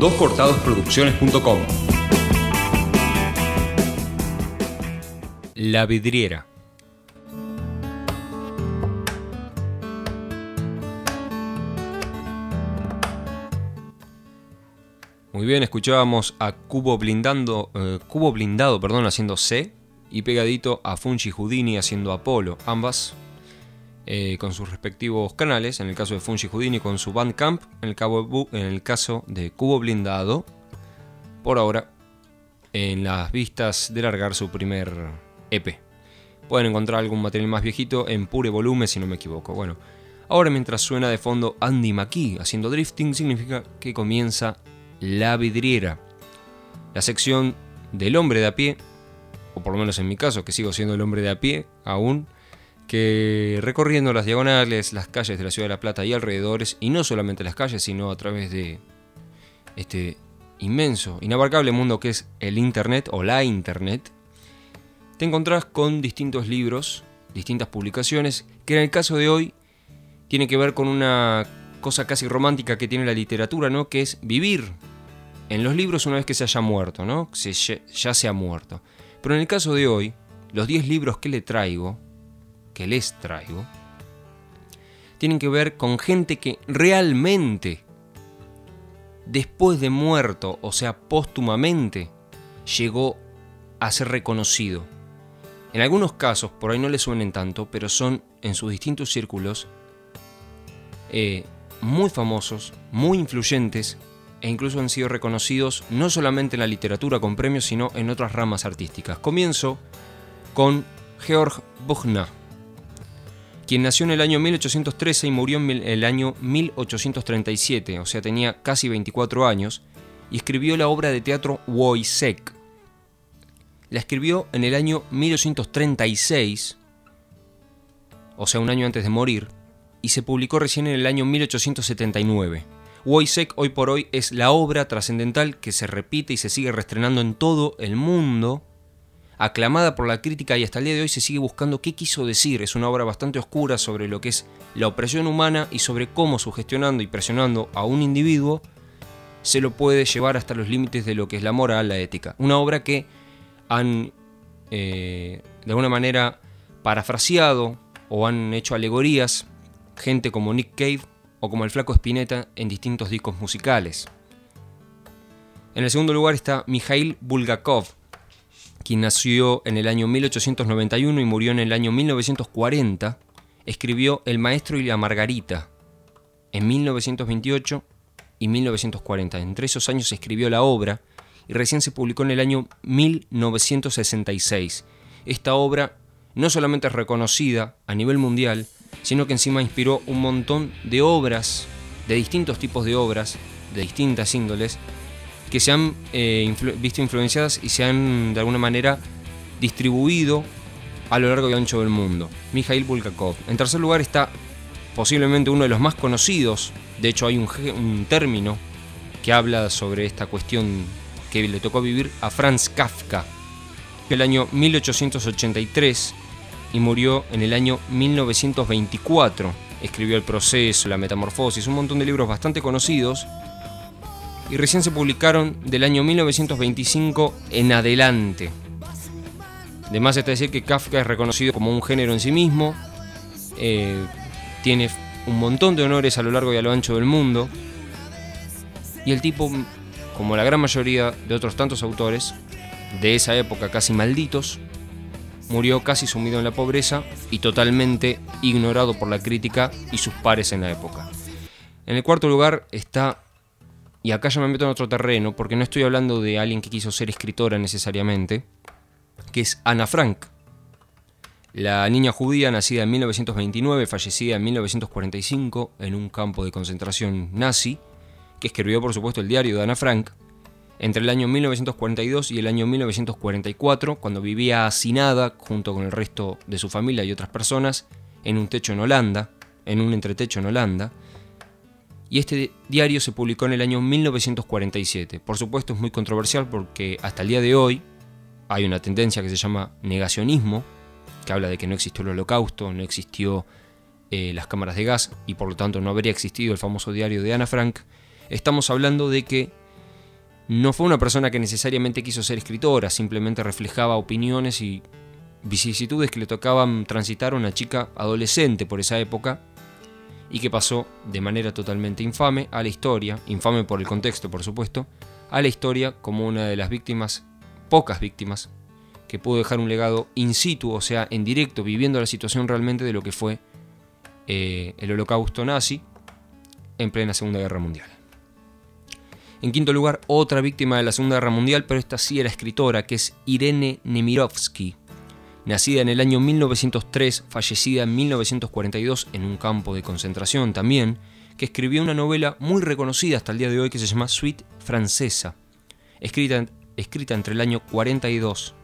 doscortadosproducciones.com. La vidriera. Muy bien, escuchábamos a Cubo blindando, eh, Cubo blindado, perdón, haciendo C y pegadito a Fungi Houdini haciendo Apolo, ambas eh, con sus respectivos canales, en el caso de Fungi Houdini con su Bandcamp, en el, en el caso de Cubo Blindado, por ahora, en las vistas de largar su primer EP. Pueden encontrar algún material más viejito en pure volumen si no me equivoco. Bueno, ahora mientras suena de fondo Andy McKee haciendo drifting, significa que comienza La Vidriera, la sección del hombre de a pie, o por lo menos en mi caso, que sigo siendo el hombre de a pie aún, que recorriendo las diagonales, las calles de la ciudad de La Plata y alrededores, y no solamente las calles, sino a través de este inmenso, inabarcable mundo que es el Internet o la Internet, te encontrás con distintos libros, distintas publicaciones, que en el caso de hoy tiene que ver con una cosa casi romántica que tiene la literatura, ¿no? Que es vivir en los libros una vez que se haya muerto, ¿no? ya se ha muerto. Pero en el caso de hoy, los 10 libros que le traigo que les traigo tienen que ver con gente que realmente, después de muerto, o sea, póstumamente, llegó a ser reconocido. En algunos casos, por ahí no le suenen tanto, pero son en sus distintos círculos eh, muy famosos, muy influyentes e incluso han sido reconocidos no solamente en la literatura con premios, sino en otras ramas artísticas. Comienzo con Georg Buchna quien nació en el año 1813 y murió en el año 1837, o sea, tenía casi 24 años, y escribió la obra de teatro Woisek. La escribió en el año 1836, o sea, un año antes de morir, y se publicó recién en el año 1879. Woisek hoy por hoy es la obra trascendental que se repite y se sigue reestrenando en todo el mundo aclamada por la crítica y hasta el día de hoy se sigue buscando qué quiso decir. Es una obra bastante oscura sobre lo que es la opresión humana y sobre cómo sugestionando y presionando a un individuo se lo puede llevar hasta los límites de lo que es la moral, la ética. Una obra que han eh, de alguna manera parafraseado o han hecho alegorías gente como Nick Cave o como el flaco Spinetta en distintos discos musicales. En el segundo lugar está Mikhail Bulgakov, quien nació en el año 1891 y murió en el año 1940, escribió El Maestro y la Margarita en 1928 y 1940. Entre esos años escribió la obra y recién se publicó en el año 1966. Esta obra no solamente es reconocida a nivel mundial, sino que encima inspiró un montón de obras, de distintos tipos de obras, de distintas índoles, que se han eh, visto influenciadas y se han de alguna manera distribuido a lo largo y ancho del mundo. Mikhail Bulgakov. En tercer lugar está posiblemente uno de los más conocidos, de hecho hay un, término que habla sobre esta cuestión que le tocó vivir a Franz Kafka, el año 1883 y murió en el año 1924. Escribió El proceso, La metamorfosis, un montón de libros bastante conocidos y recién se publicaron del año 1925 en adelante. Además está decir que Kafka es reconocido como un género en sí mismo, eh, tiene un montón de honores a lo largo y a lo ancho del mundo, y el tipo, como la gran mayoría de otros tantos autores de esa época casi malditos, murió casi sumido en la pobreza y totalmente ignorado por la crítica y sus pares en la época. En el cuarto lugar está y acá ya me meto en otro terreno, porque no estoy hablando de alguien que quiso ser escritora necesariamente, que es Ana Frank, la niña judía nacida en 1929, fallecida en 1945 en un campo de concentración nazi, que escribió por supuesto el diario de Ana Frank, entre el año 1942 y el año 1944, cuando vivía hacinada junto con el resto de su familia y otras personas en un techo en Holanda, en un entretecho en Holanda, y este diario se publicó en el año 1947. Por supuesto es muy controversial porque hasta el día de hoy hay una tendencia que se llama negacionismo, que habla de que no existió el holocausto, no existió eh, las cámaras de gas y por lo tanto no habría existido el famoso diario de Ana Frank. Estamos hablando de que no fue una persona que necesariamente quiso ser escritora, simplemente reflejaba opiniones y vicisitudes que le tocaban transitar a una chica adolescente por esa época y que pasó de manera totalmente infame a la historia, infame por el contexto por supuesto, a la historia como una de las víctimas, pocas víctimas, que pudo dejar un legado in situ, o sea, en directo, viviendo la situación realmente de lo que fue eh, el holocausto nazi en plena Segunda Guerra Mundial. En quinto lugar, otra víctima de la Segunda Guerra Mundial, pero esta sí era escritora, que es Irene Nemirovsky, nacida en el año 1903, fallecida en 1942 en un campo de concentración también, que escribió una novela muy reconocida hasta el día de hoy que se llama Suite Francesa, escrita, escrita entre el año 42,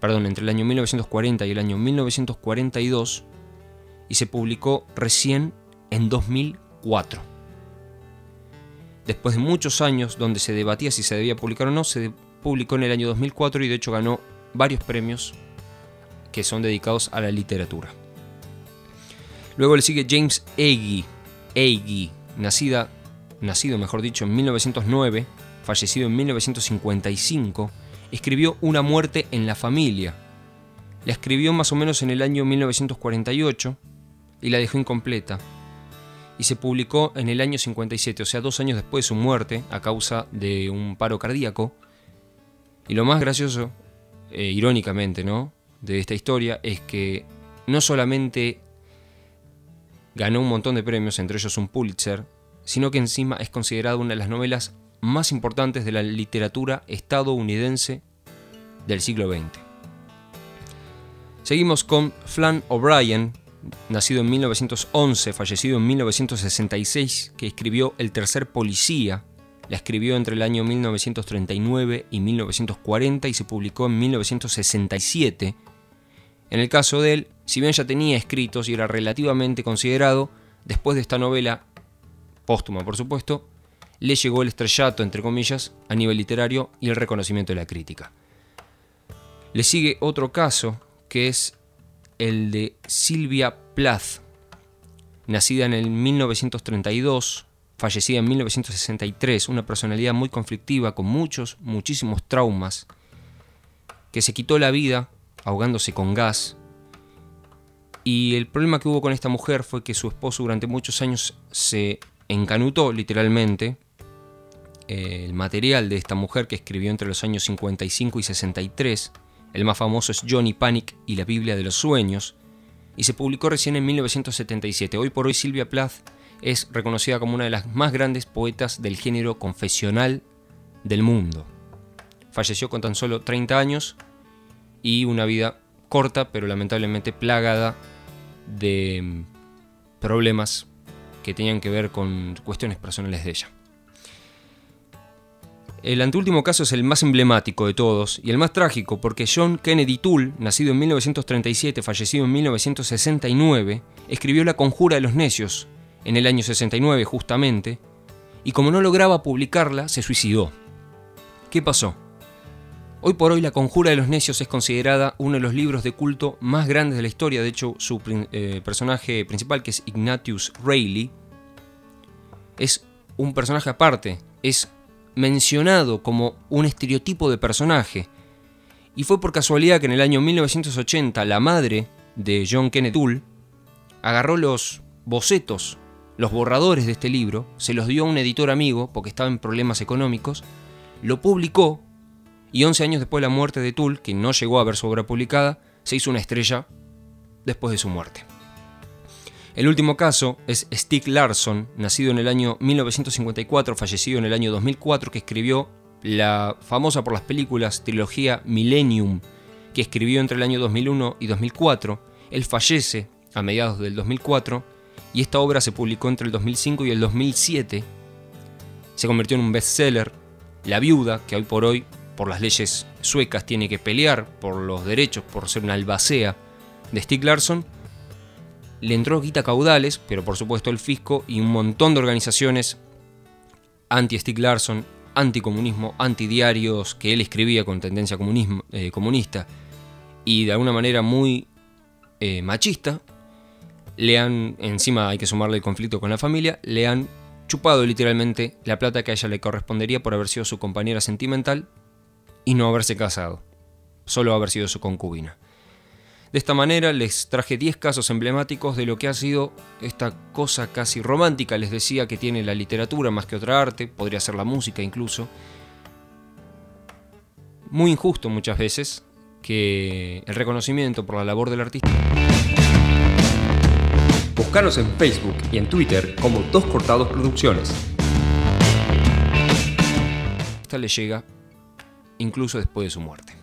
perdón, entre el año 1940 y el año 1942 y se publicó recién en 2004 después de muchos años donde se debatía si se debía publicar o no, se publicó en el año 2004 y de hecho ganó varios premios que son dedicados a la literatura. Luego le sigue James Agee, Agee nacida, nacido mejor dicho en 1909, fallecido en 1955, escribió Una muerte en la familia. La escribió más o menos en el año 1948 y la dejó incompleta y se publicó en el año 57, o sea, dos años después de su muerte a causa de un paro cardíaco. Y lo más gracioso, eh, irónicamente, ¿no? De esta historia es que no solamente ganó un montón de premios, entre ellos un Pulitzer, sino que encima es considerada una de las novelas más importantes de la literatura estadounidense del siglo XX. Seguimos con Flan O'Brien, nacido en 1911, fallecido en 1966, que escribió El tercer policía. La escribió entre el año 1939 y 1940 y se publicó en 1967. En el caso de él, si bien ya tenía escritos y era relativamente considerado, después de esta novela, póstuma por supuesto, le llegó el estrellato, entre comillas, a nivel literario y el reconocimiento de la crítica. Le sigue otro caso, que es el de Silvia Plath, nacida en el 1932, fallecida en 1963, una personalidad muy conflictiva, con muchos, muchísimos traumas, que se quitó la vida ahogándose con gas. Y el problema que hubo con esta mujer fue que su esposo durante muchos años se encanutó literalmente. El material de esta mujer que escribió entre los años 55 y 63 el más famoso es Johnny Panic y la Biblia de los Sueños, y se publicó recién en 1977. Hoy por hoy Silvia Plath es reconocida como una de las más grandes poetas del género confesional del mundo. Falleció con tan solo 30 años y una vida corta, pero lamentablemente plagada de mm, problemas que tenían que ver con cuestiones personales de ella. El anteúltimo caso es el más emblemático de todos y el más trágico porque John Kennedy Toole, nacido en 1937, fallecido en 1969, escribió La Conjura de los Necios en el año 69 justamente, y como no lograba publicarla, se suicidó. ¿Qué pasó? Hoy por hoy La Conjura de los Necios es considerada uno de los libros de culto más grandes de la historia, de hecho su eh, personaje principal, que es Ignatius Reilly, es un personaje aparte, es mencionado como un estereotipo de personaje. Y fue por casualidad que en el año 1980 la madre de John Kenneth agarró los bocetos, los borradores de este libro, se los dio a un editor amigo porque estaba en problemas económicos, lo publicó y 11 años después de la muerte de Toole, que no llegó a ver su obra publicada, se hizo una estrella después de su muerte. El último caso es Stieg Larsson, nacido en el año 1954, fallecido en el año 2004, que escribió la famosa por las películas trilogía Millennium, que escribió entre el año 2001 y 2004. Él fallece a mediados del 2004 y esta obra se publicó entre el 2005 y el 2007. Se convirtió en un bestseller. La viuda, que hoy por hoy, por las leyes suecas, tiene que pelear por los derechos, por ser una albacea de Stieg Larsson, le entró guita caudales, pero por supuesto el fisco y un montón de organizaciones anti-Stieg Larsson, anticomunismo, antidiarios que él escribía con tendencia eh, comunista y de alguna manera muy eh, machista, le han, encima hay que sumarle el conflicto con la familia, le han chupado literalmente la plata que a ella le correspondería por haber sido su compañera sentimental y no haberse casado, solo haber sido su concubina. De esta manera les traje 10 casos emblemáticos de lo que ha sido esta cosa casi romántica, les decía que tiene la literatura más que otra arte, podría ser la música incluso. Muy injusto muchas veces que el reconocimiento por la labor del artista. Buscanos en Facebook y en Twitter como Dos Cortados Producciones. Esta le llega incluso después de su muerte.